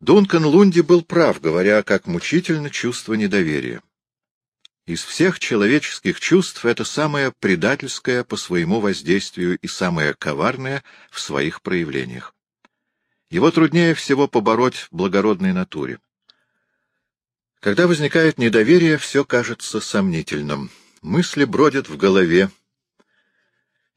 Дункан Лунди был прав, говоря, как мучительно чувство недоверия. Из всех человеческих чувств это самое предательское по своему воздействию и самое коварное в своих проявлениях. Его труднее всего побороть в благородной натуре. Когда возникает недоверие, все кажется сомнительным. Мысли бродят в голове,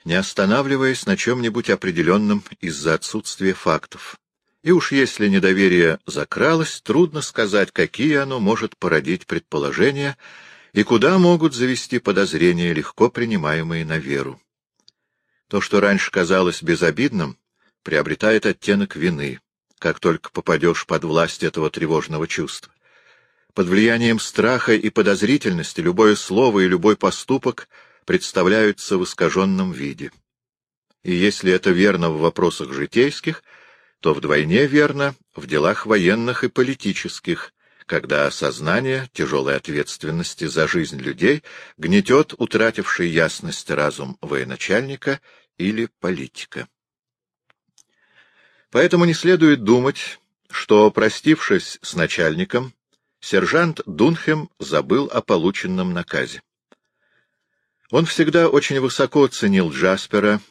не останавливаясь на чем-нибудь определенном из-за отсутствия фактов. И уж если недоверие закралось, трудно сказать, какие оно может породить предположения и куда могут завести подозрения, легко принимаемые на веру. То, что раньше казалось безобидным, приобретает оттенок вины, как только попадешь под власть этого тревожного чувства. Под влиянием страха и подозрительности любое слово и любой поступок представляются в искаженном виде. И если это верно в вопросах житейских, то вдвойне верно в делах военных и политических, когда осознание тяжелой ответственности за жизнь людей гнетет утративший ясность разум военачальника или политика. Поэтому не следует думать, что, простившись с начальником, сержант Дунхем забыл о полученном наказе. Он всегда очень высоко ценил Джаспера,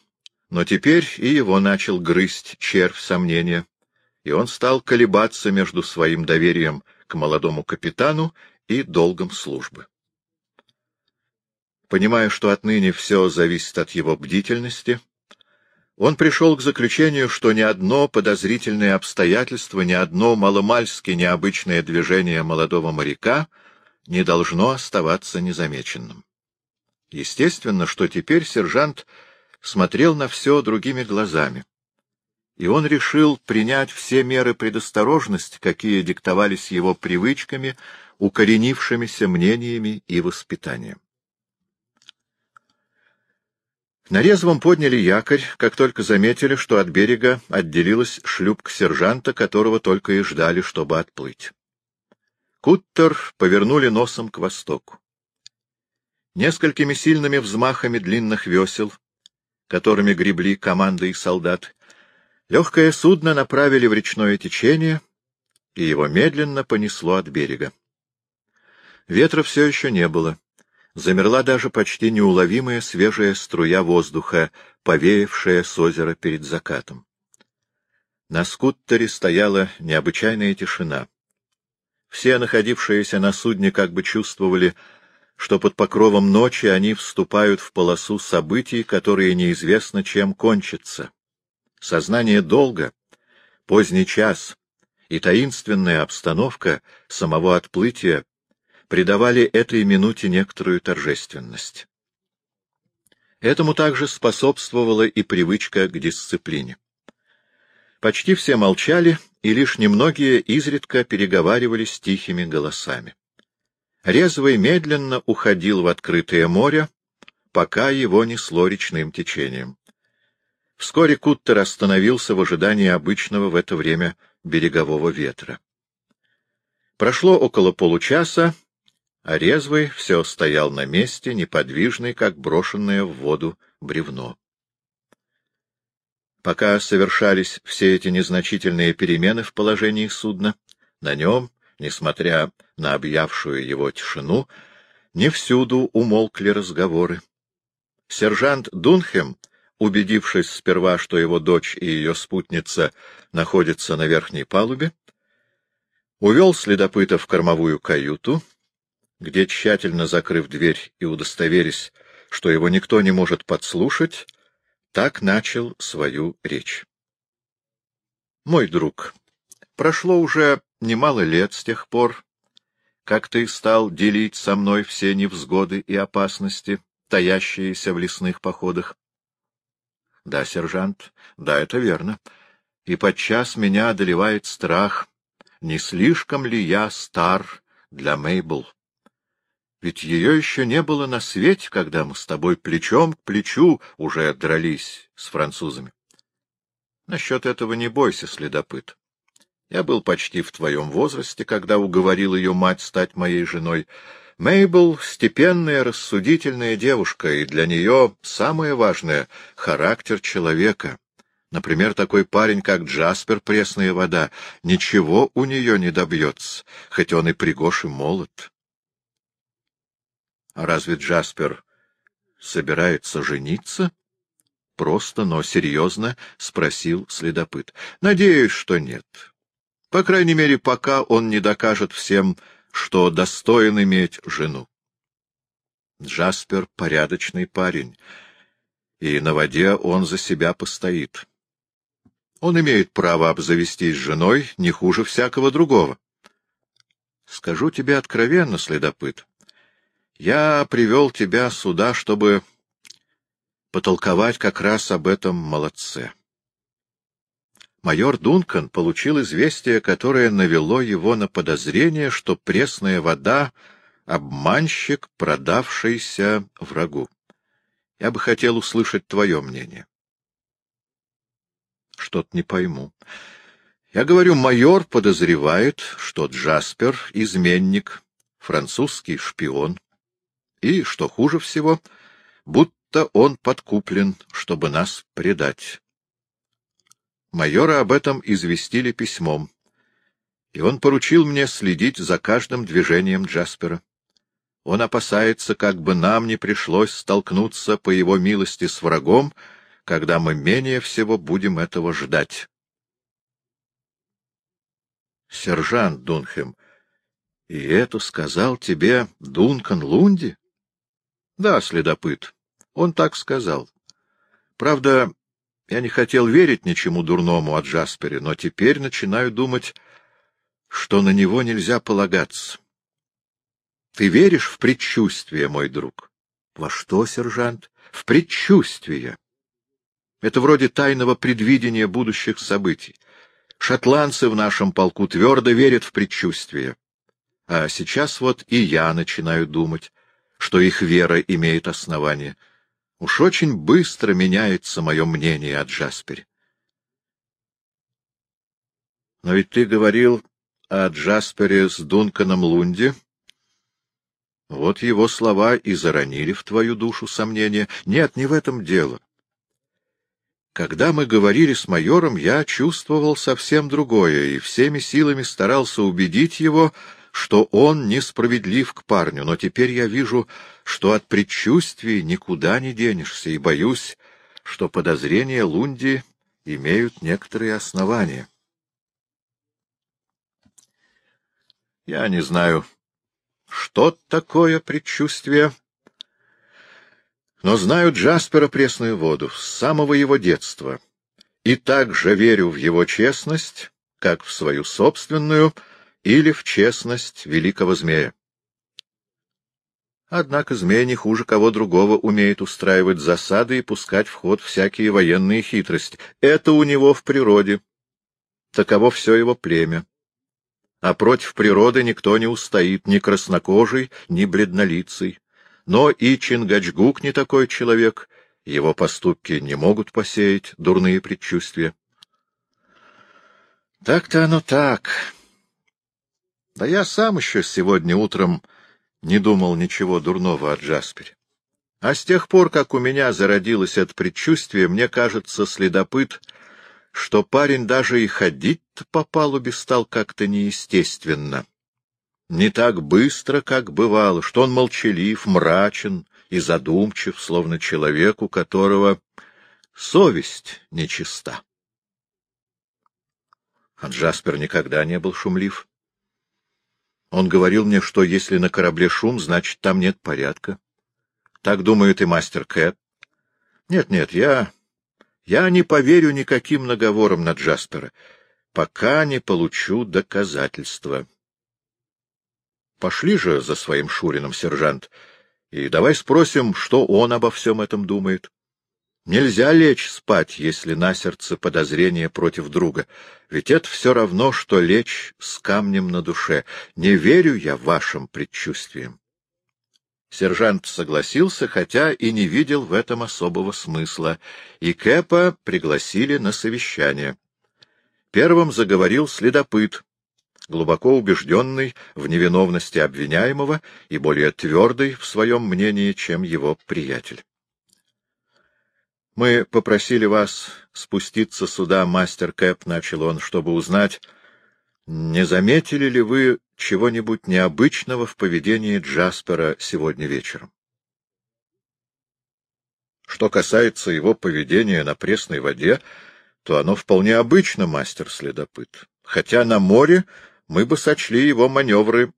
но теперь и его начал грызть червь сомнения, и он стал колебаться между своим доверием к молодому капитану и долгом службы. Понимая, что отныне все зависит от его бдительности, он пришел к заключению, что ни одно подозрительное обстоятельство, ни одно маломальски необычное движение молодого моряка не должно оставаться незамеченным. Естественно, что теперь сержант смотрел на все другими глазами, и он решил принять все меры предосторожности, какие диктовались его привычками, укоренившимися мнениями и воспитанием. На резвом подняли якорь, как только заметили, что от берега отделилась шлюпка сержанта, которого только и ждали, чтобы отплыть. Куттер повернули носом к востоку. Несколькими сильными взмахами длинных весел, которыми гребли команды и солдаты, легкое судно направили в речное течение, и его медленно понесло от берега. Ветра все еще не было замерла даже почти неуловимая свежая струя воздуха, повеявшая с озера перед закатом. На скуттере стояла необычайная тишина. Все находившиеся на судне как бы чувствовали, что под покровом ночи они вступают в полосу событий, которые неизвестно чем кончатся. Сознание долга, поздний час и таинственная обстановка самого отплытия придавали этой минуте некоторую торжественность. Этому также способствовала и привычка к дисциплине. Почти все молчали, и лишь немногие изредка переговаривались тихими голосами. Резвый медленно уходил в открытое море, пока его несло речным течением. Вскоре Куттер остановился в ожидании обычного в это время берегового ветра. Прошло около получаса, а резвый все стоял на месте, неподвижный, как брошенное в воду бревно. Пока совершались все эти незначительные перемены в положении судна, на нем, несмотря на объявшую его тишину, не всюду умолкли разговоры. Сержант Дунхем, убедившись сперва, что его дочь и ее спутница находятся на верхней палубе, увел следопыта в кормовую каюту, где, тщательно закрыв дверь и удостоверясь, что его никто не может подслушать, так начал свою речь. «Мой друг, прошло уже немало лет с тех пор, как ты стал делить со мной все невзгоды и опасности, таящиеся в лесных походах. Да, сержант, да, это верно. И подчас меня одолевает страх, не слишком ли я стар для Мейбл. Ведь ее еще не было на свете, когда мы с тобой плечом к плечу уже дрались с французами. Насчет этого не бойся, следопыт. Я был почти в твоем возрасте, когда уговорил ее мать стать моей женой. Мейбл — степенная, рассудительная девушка, и для нее самое важное — характер человека. Например, такой парень, как Джаспер, пресная вода, ничего у нее не добьется, хоть он и пригож и молод. А разве Джаспер собирается жениться? Просто, но серьезно спросил следопыт. Надеюсь, что нет. По крайней мере, пока он не докажет всем, что достоин иметь жену. Джаспер — порядочный парень, и на воде он за себя постоит. Он имеет право обзавестись женой не хуже всякого другого. Скажу тебе откровенно, следопыт, я привел тебя сюда, чтобы потолковать как раз об этом молодце. Майор Дункан получил известие, которое навело его на подозрение, что пресная вода — обманщик, продавшийся врагу. Я бы хотел услышать твое мнение. Что-то не пойму. Я говорю, майор подозревает, что Джаспер — изменник, французский шпион, и, что хуже всего, будто он подкуплен, чтобы нас предать. Майора об этом известили письмом, и он поручил мне следить за каждым движением Джаспера. Он опасается, как бы нам не пришлось столкнуться по его милости с врагом, когда мы менее всего будем этого ждать. Сержант Дунхем, и это сказал тебе Дункан Лунди? Да, следопыт. Он так сказал. Правда, я не хотел верить ничему дурному от Джаспере, но теперь начинаю думать, что на него нельзя полагаться. Ты веришь в предчувствие, мой друг? Во что, сержант? В предчувствие. Это вроде тайного предвидения будущих событий. Шотландцы в нашем полку твердо верят в предчувствие. А сейчас вот и я начинаю думать, что их вера имеет основание. Уж очень быстро меняется мое мнение о Джаспере. Но ведь ты говорил о Джаспере с Дунканом Лунди. Вот его слова и заронили в твою душу сомнения. Нет, не в этом дело. Когда мы говорили с майором, я чувствовал совсем другое и всеми силами старался убедить его, что он несправедлив к парню, но теперь я вижу, что от предчувствий никуда не денешься, и боюсь, что подозрения Лунди имеют некоторые основания. Я не знаю, что такое предчувствие, но знаю Джаспера пресную воду с самого его детства, и так же верю в его честность, как в свою собственную — или в честность великого змея. Однако змей не хуже кого другого умеет устраивать засады и пускать в ход всякие военные хитрости. Это у него в природе. Таково все его племя. А против природы никто не устоит, ни краснокожий, ни бледнолицый. Но и Чингачгук не такой человек, его поступки не могут посеять дурные предчувствия. Так-то оно так. Да я сам еще сегодня утром не думал ничего дурного о Джаспере. А с тех пор, как у меня зародилось это предчувствие, мне кажется, следопыт, что парень даже и ходить по палубе стал как-то неестественно. Не так быстро, как бывало, что он молчалив, мрачен и задумчив, словно человек, у которого совесть нечиста. А Джаспер никогда не был шумлив. Он говорил мне, что если на корабле шум, значит, там нет порядка. Так думает и мастер Кэт. Нет-нет, я... я не поверю никаким наговорам на Джаспера, пока не получу доказательства. Пошли же за своим Шурином, сержант, и давай спросим, что он обо всем этом думает. Нельзя лечь спать, если на сердце подозрение против друга, ведь это все равно, что лечь с камнем на душе. Не верю я вашим предчувствиям. Сержант согласился, хотя и не видел в этом особого смысла, и Кэпа пригласили на совещание. Первым заговорил следопыт, глубоко убежденный в невиновности обвиняемого и более твердый в своем мнении, чем его приятель. — Мы попросили вас спуститься сюда, мастер Кэп, — начал он, — чтобы узнать, не заметили ли вы чего-нибудь необычного в поведении Джаспера сегодня вечером? Что касается его поведения на пресной воде, то оно вполне обычно, мастер-следопыт, хотя на море мы бы сочли его маневры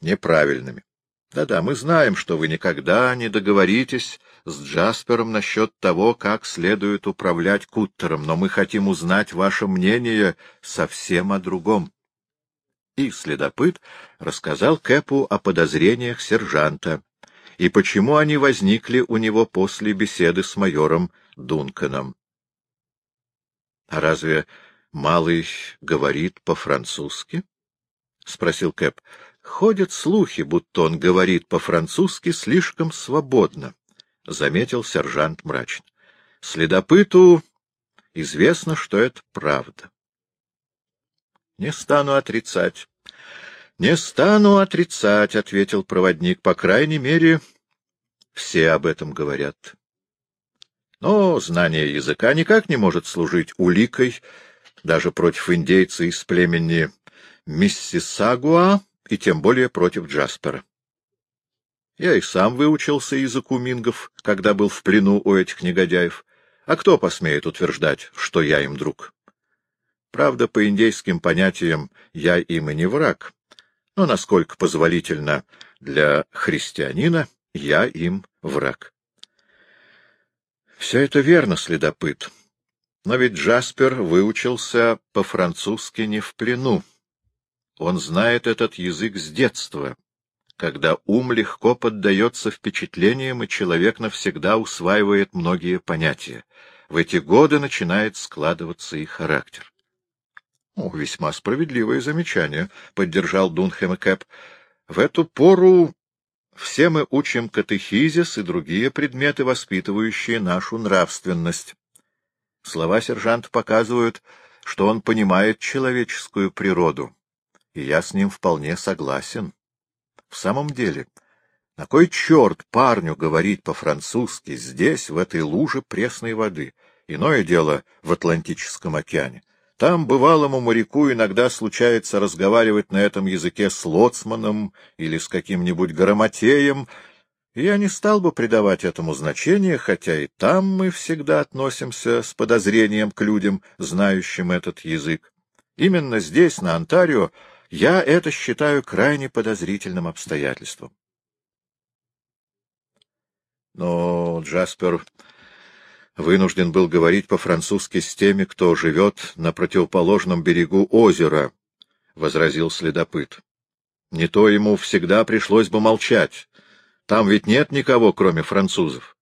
неправильными. Да-да, мы знаем, что вы никогда не договоритесь с Джаспером насчет того, как следует управлять куттером, но мы хотим узнать ваше мнение совсем о другом. И следопыт рассказал Кэпу о подозрениях сержанта и почему они возникли у него после беседы с майором Дунканом. — А разве малый говорит по-французски? — спросил Кэп. — Ходят слухи, будто он говорит по-французски слишком свободно, — заметил сержант мрачно. — Следопыту известно, что это правда. — Не стану отрицать. — Не стану отрицать, — ответил проводник. — По крайней мере, все об этом говорят. Но знание языка никак не может служить уликой даже против индейца из племени Миссисагуа и тем более против Джаспера. Я и сам выучился языку мингов, когда был в плену у этих негодяев. А кто посмеет утверждать, что я им друг? Правда, по индейским понятиям я им и не враг, но насколько позволительно для христианина, я им враг. Все это верно, следопыт. Но ведь Джаспер выучился по-французски не в плену. Он знает этот язык с детства, когда ум легко поддается впечатлениям, и человек навсегда усваивает многие понятия. В эти годы начинает складываться и характер. — О, весьма справедливое замечание, — поддержал Дунхем и Кэп. — В эту пору все мы учим катехизис и другие предметы, воспитывающие нашу нравственность. Слова сержанта показывают, что он понимает человеческую природу и я с ним вполне согласен. В самом деле, на кой черт парню говорить по-французски здесь, в этой луже пресной воды? Иное дело в Атлантическом океане. Там бывалому моряку иногда случается разговаривать на этом языке с лоцманом или с каким-нибудь грамотеем, я не стал бы придавать этому значения, хотя и там мы всегда относимся с подозрением к людям, знающим этот язык. Именно здесь, на Онтарио, я это считаю крайне подозрительным обстоятельством. Но Джаспер вынужден был говорить по-французски с теми, кто живет на противоположном берегу озера, — возразил следопыт. Не то ему всегда пришлось бы молчать. Там ведь нет никого, кроме французов.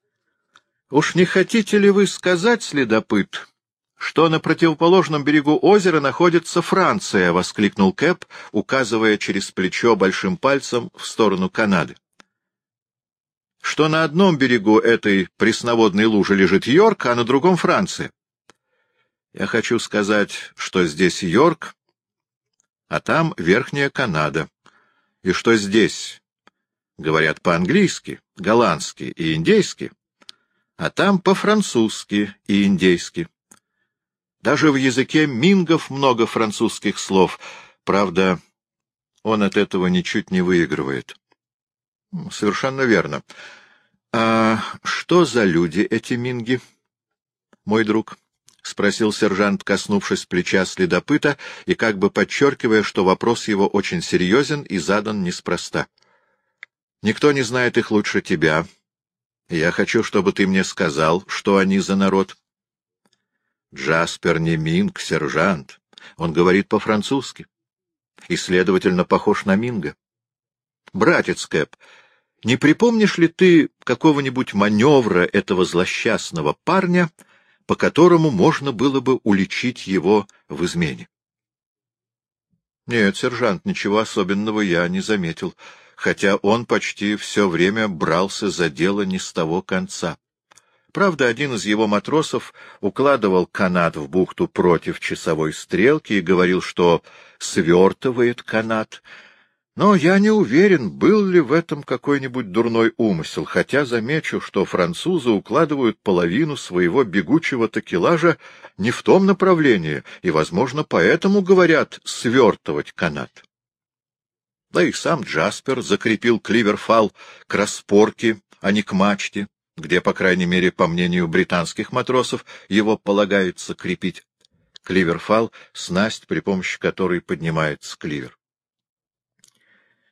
— Уж не хотите ли вы сказать, следопыт, что на противоположном берегу озера находится Франция, — воскликнул Кэп, указывая через плечо большим пальцем в сторону Канады. — Что на одном берегу этой пресноводной лужи лежит Йорк, а на другом — Франция. Я хочу сказать, что здесь Йорк, а там Верхняя Канада, и что здесь говорят по-английски, голландски и индейски, а там по-французски и индейски. Даже в языке мингов много французских слов. Правда, он от этого ничуть не выигрывает. Совершенно верно. А что за люди эти минги, мой друг? — спросил сержант, коснувшись плеча следопыта и как бы подчеркивая, что вопрос его очень серьезен и задан неспроста. — Никто не знает их лучше тебя. Я хочу, чтобы ты мне сказал, что они за народ. Джаспер не Минг, сержант. Он говорит по-французски. И, следовательно, похож на Минга. Братец Кэп, не припомнишь ли ты какого-нибудь маневра этого злосчастного парня, по которому можно было бы уличить его в измене? Нет, сержант, ничего особенного я не заметил, хотя он почти все время брался за дело не с того конца. Правда, один из его матросов укладывал канат в бухту против часовой стрелки и говорил, что свертывает канат, Но я не уверен, был ли в этом какой-нибудь дурной умысел, хотя замечу, что французы укладывают половину своего бегучего такелажа не в том направлении, и, возможно, поэтому говорят «свертывать канат». Да и сам Джаспер закрепил кливерфал к распорке, а не к мачте, где, по крайней мере, по мнению британских матросов, его полагается крепить. Кливерфал — снасть, при помощи которой поднимается кливер.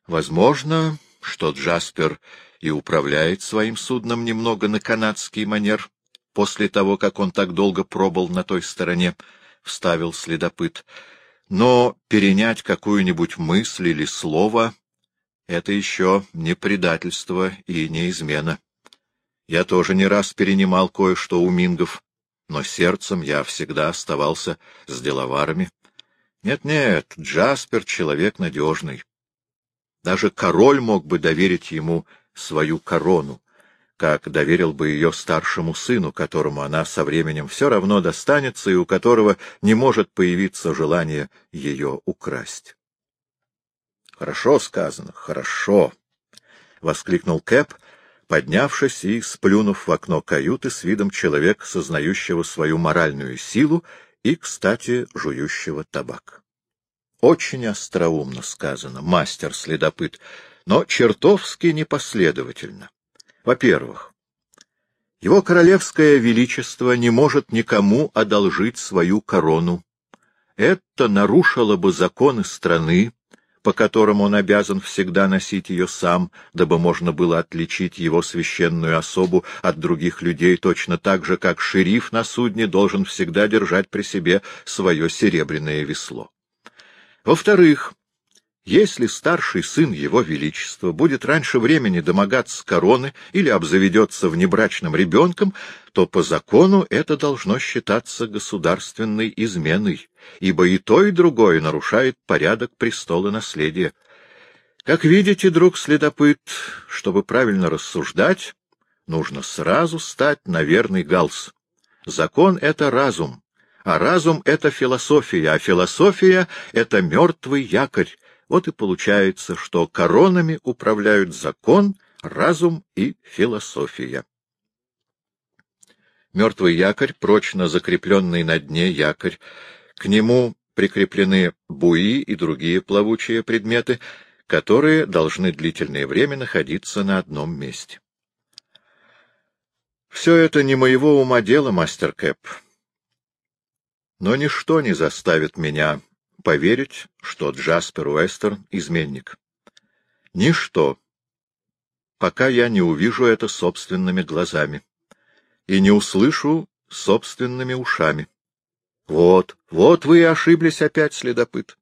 Возможно, что Джаспер и управляет своим судном немного на канадский манер, после того, как он так долго пробыл на той стороне, — вставил следопыт. Но перенять какую-нибудь мысль или слово — это еще не предательство и не измена. Я тоже не раз перенимал кое-что у мингов, но сердцем я всегда оставался с деловарами. Нет-нет, Джаспер — человек надежный. Даже король мог бы доверить ему свою корону, как доверил бы ее старшему сыну, которому она со временем все равно достанется и у которого не может появиться желание ее украсть. — Хорошо сказано, хорошо! — воскликнул Кэп, поднявшись и сплюнув в окно каюты с видом человека, сознающего свою моральную силу и, кстати, жующего табак. Очень остроумно сказано, мастер-следопыт, но чертовски непоследовательно. Во-первых, его королевское величество не может никому одолжить свою корону. Это нарушило бы законы страны, по которым он обязан всегда носить ее сам, дабы можно было отличить его священную особу от других людей точно так же, как шериф на судне должен всегда держать при себе свое серебряное весло. Во-вторых, если старший сын его величества будет раньше времени домогаться короны или обзаведется внебрачным ребенком, то по закону это должно считаться государственной изменой, ибо и то, и другое нарушает порядок престола наследия. Как видите, друг следопыт, чтобы правильно рассуждать, нужно сразу стать на верный галс. Закон — это разум, а разум — это философия, а философия — это мертвый якорь. Вот и получается, что коронами управляют закон, разум и философия. Мертвый якорь, прочно закрепленный на дне якорь, к нему прикреплены буи и другие плавучие предметы, которые должны длительное время находиться на одном месте. Все это не моего ума дело, мастер Кэп. Но ничто не заставит меня поверить, что Джаспер Уэстерн — изменник. Ничто, пока я не увижу это собственными глазами и не услышу собственными ушами. Вот, вот вы и ошиблись опять, следопыт.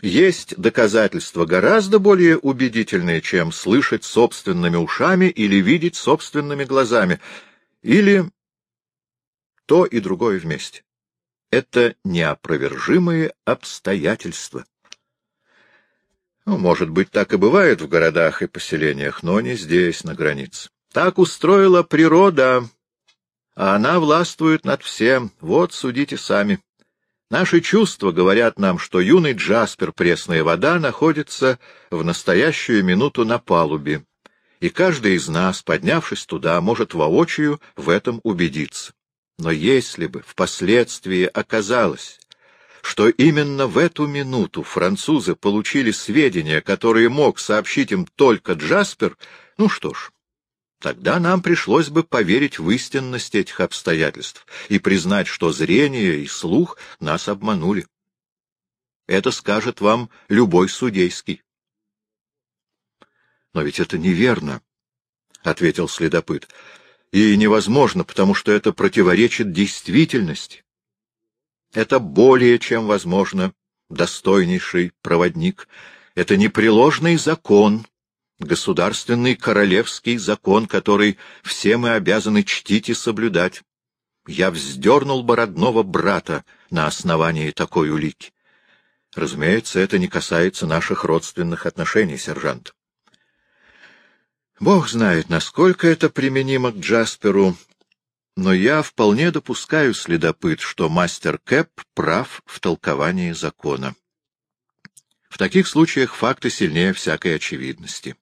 Есть доказательства гораздо более убедительные, чем слышать собственными ушами или видеть собственными глазами, или то и другое вместе. Это неопровержимые обстоятельства. Ну, может быть, так и бывает в городах и поселениях, но не здесь, на границе. Так устроила природа, а она властвует над всем. Вот, судите сами. Наши чувства говорят нам, что юный Джаспер Пресная вода находится в настоящую минуту на палубе, и каждый из нас, поднявшись туда, может воочию в этом убедиться. Но если бы впоследствии оказалось, что именно в эту минуту французы получили сведения, которые мог сообщить им только Джаспер, ну что ж, тогда нам пришлось бы поверить в истинность этих обстоятельств и признать, что зрение и слух нас обманули. Это скажет вам любой судейский. — Но ведь это неверно, — ответил следопыт и невозможно, потому что это противоречит действительности. Это более чем возможно, достойнейший проводник. Это непреложный закон, государственный королевский закон, который все мы обязаны чтить и соблюдать. Я вздернул бы родного брата на основании такой улики. Разумеется, это не касается наших родственных отношений, сержант. Бог знает, насколько это применимо к Джасперу, но я вполне допускаю, следопыт, что мастер Кэп прав в толковании закона. В таких случаях факты сильнее всякой очевидности.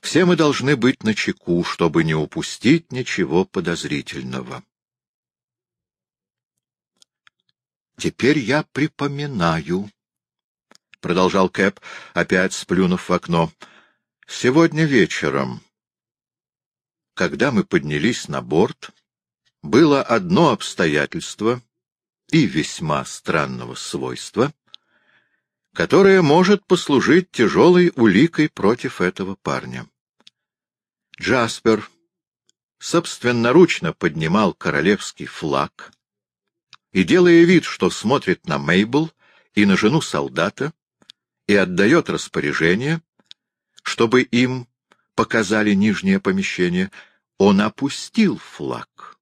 Все мы должны быть начеку, чтобы не упустить ничего подозрительного. Теперь я припоминаю, — продолжал Кэп, опять сплюнув в окно, — сегодня вечером, когда мы поднялись на борт, было одно обстоятельство и весьма странного свойства, которое может послужить тяжелой уликой против этого парня. Джаспер собственноручно поднимал королевский флаг и, делая вид, что смотрит на Мейбл и на жену солдата, и отдает распоряжение, чтобы им показали нижнее помещение, он опустил флаг.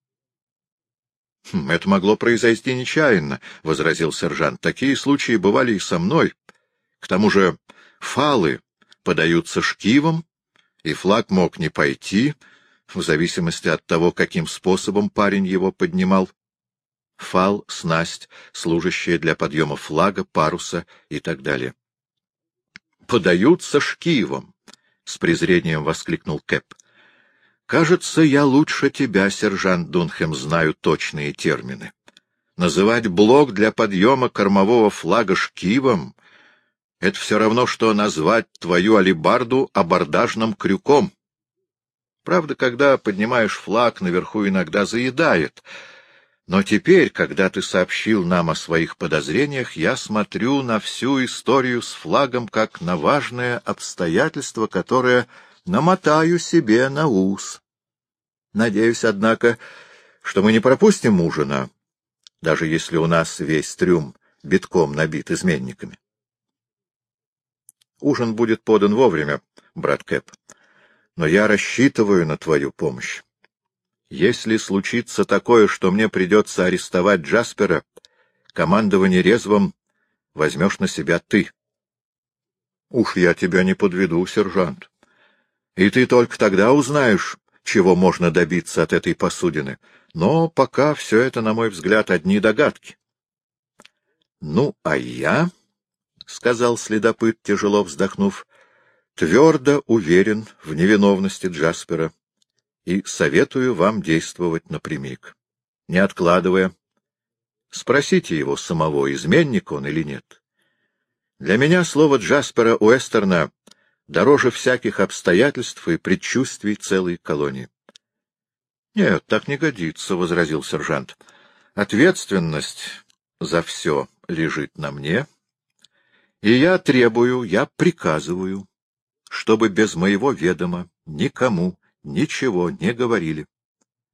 «Хм, — Это могло произойти нечаянно, — возразил сержант. — Такие случаи бывали и со мной. К тому же фалы подаются шкивом, и флаг мог не пойти, в зависимости от того, каким способом парень его поднимал. Фал — снасть, служащая для подъема флага, паруса и так далее. — Подаются шкивом! — с презрением воскликнул Кэп. — Кажется, я лучше тебя, сержант Дунхем, знаю точные термины. Называть блок для подъема кормового флага шкивом это все равно, что назвать твою алибарду абордажным крюком. Правда, когда поднимаешь флаг, наверху иногда заедает. Но теперь, когда ты сообщил нам о своих подозрениях, я смотрю на всю историю с флагом как на важное обстоятельство, которое намотаю себе на ус. Надеюсь, однако, что мы не пропустим ужина, даже если у нас весь трюм битком набит изменниками. Ужин будет подан вовремя, брат Кэп. Но я рассчитываю на твою помощь. Если случится такое, что мне придется арестовать Джаспера, командование резвом возьмешь на себя ты. Уж я тебя не подведу, сержант. И ты только тогда узнаешь, чего можно добиться от этой посудины. Но пока все это, на мой взгляд, одни догадки. Ну, а я... — сказал следопыт, тяжело вздохнув, — твердо уверен в невиновности Джаспера и советую вам действовать напрямик, не откладывая. Спросите его самого, изменник он или нет. Для меня слово Джаспера Уэстерна дороже всяких обстоятельств и предчувствий целой колонии. — Нет, так не годится, — возразил сержант. — Ответственность за все лежит на мне, и я требую, я приказываю, чтобы без моего ведома никому ничего не говорили.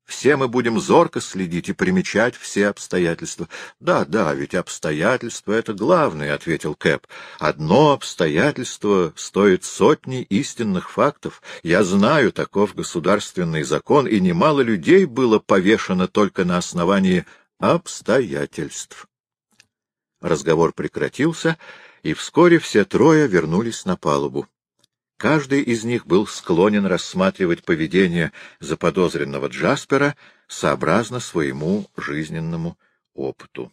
Все мы будем зорко следить и примечать все обстоятельства. — Да, да, ведь обстоятельства — это главное, — ответил Кэп. — Одно обстоятельство стоит сотни истинных фактов. Я знаю, таков государственный закон, и немало людей было повешено только на основании обстоятельств. Разговор прекратился, — и вскоре все трое вернулись на палубу. Каждый из них был склонен рассматривать поведение заподозренного Джаспера сообразно своему жизненному опыту.